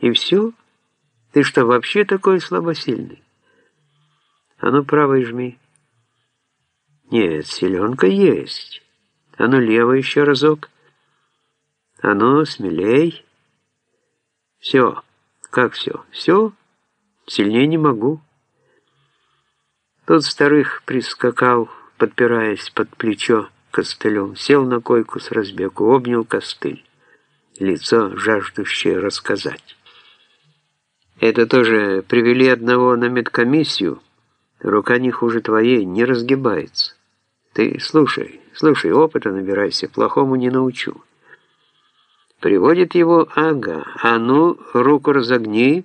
И все? Ты что, вообще такой слабосильный? А ну, правой жми. Нет, селенка есть. А ну, лево еще разок. А ну, смелей. Все. Как все? Все? Сильнее не могу. Тот старых прискакал, подпираясь под плечо костылем, сел на койку с разбеку, обнял костыль, лицо жаждущее рассказать. Это тоже привели одного на медкомиссию, рука не хуже твоей, не разгибается. Ты слушай, слушай, опыта набирайся, плохому не научу. Приводит его Ага, а ну, руку разогни,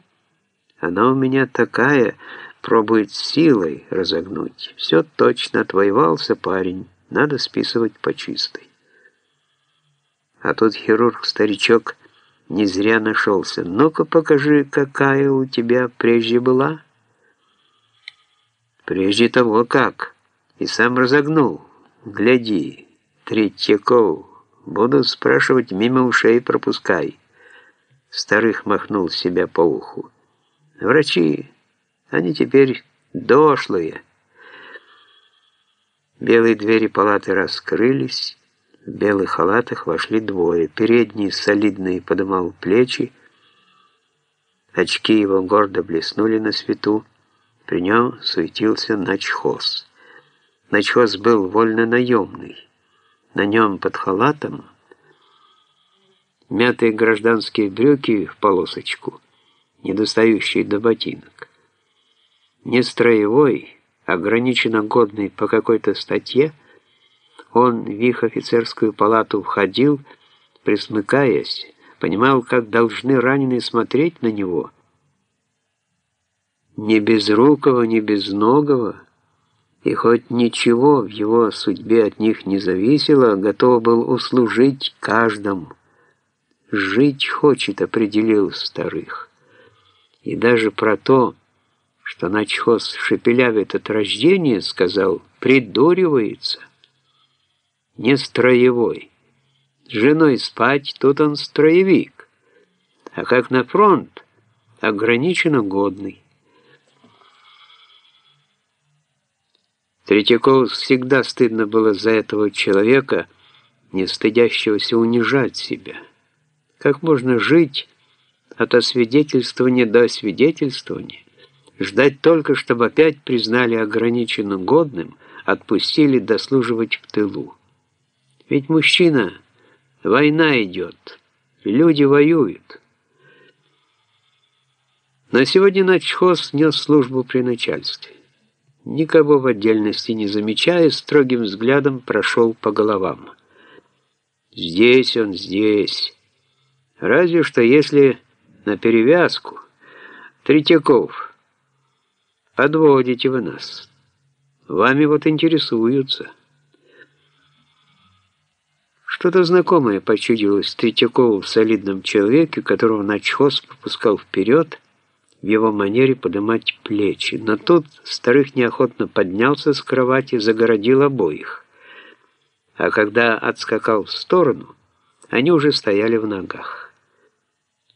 она у меня такая, пробует силой разогнуть. Все точно, отвоевался парень, надо списывать по чистой. А тут хирург-старичок не зря нашелся. Ну-ка покажи, какая у тебя прежде была. Прежде того как. И сам разогнул. Гляди, Третьяков, буду спрашивать, мимо ушей пропускай. Старых махнул себя по уху. Врачи, они теперь дошлые. Белые двери палаты раскрылись, в белых халатах вошли двое. Передний, солидный, подымал плечи, очки его гордо блеснули на свету, при нем суетился начхоз. Начхоз был вольно наемный. На нем под халатом мятые гражданские брюки в полосочку, недостающие до ботинок. Не строевой, ограниченно годный по какой-то статье, он в их офицерскую палату входил, присмыкаясь, понимал, как должны раненые смотреть на него. Не безрукого, не безногого, и хоть ничего в его судьбе от них не зависело, готов был услужить каждому. Жить хочет, определил старых. И даже про то, что начхоз шепелявит от рождения, сказал, придуривается. Не строевой. С женой спать, тут он строевик. А как на фронт, ограниченно годный. Третьякову всегда стыдно было за этого человека, не стыдящегося унижать себя. Как можно жить от освидетельствования до освидетельствования? Ждать только, чтобы опять признали ограниченно годным, отпустили дослуживать в тылу. Ведь мужчина, война идет, люди воюют. На сегодня начхоз нес службу при начальстве. Никого в отдельности не замечая, строгим взглядом прошел по головам. Здесь он, здесь. Разве что если на перевязку. Третьяков... Подводите вы нас. Вами вот интересуются. Что-то знакомое почудилось Третьякову в солидном человеке, которого начхоз попускал вперед, в его манере поднимать плечи. Но тут старых неохотно поднялся с кровати, загородил обоих. А когда отскакал в сторону, они уже стояли в ногах.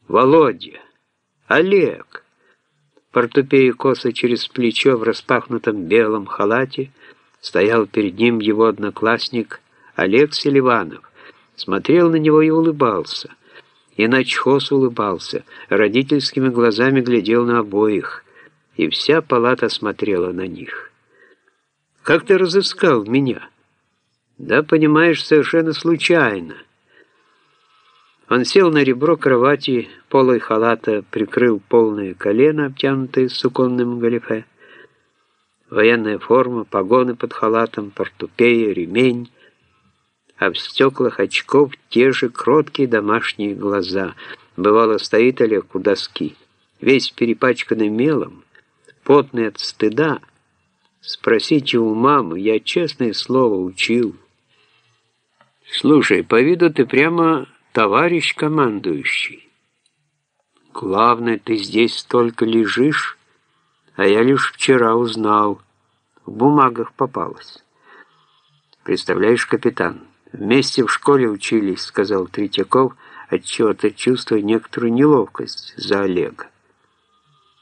«Володя! Олег!» портупея коса через плечо в распахнутом белом халате, стоял перед ним его одноклассник Олег Селиванов, смотрел на него и улыбался. И начхоз улыбался, родительскими глазами глядел на обоих, и вся палата смотрела на них. «Как ты разыскал меня?» «Да, понимаешь, совершенно случайно». Он сел на ребро кровати, полой халата прикрыл полное колено, обтянутое суконным галифе. Военная форма, погоны под халатом, портупея, ремень, а в стеклах очков те же кроткие домашние глаза. Бывало, стоит Олег у доски, весь перепачканный мелом, потный от стыда. Спросите у мамы, я честное слово учил. Слушай, по виду ты прямо товарищ командующий. Главное, ты здесь столько лежишь, а я лишь вчера узнал. В бумагах попалось. Представляешь, капитан, вместе в школе учились, сказал Третьяков, отчего-то чувствуя некоторую неловкость за Олега.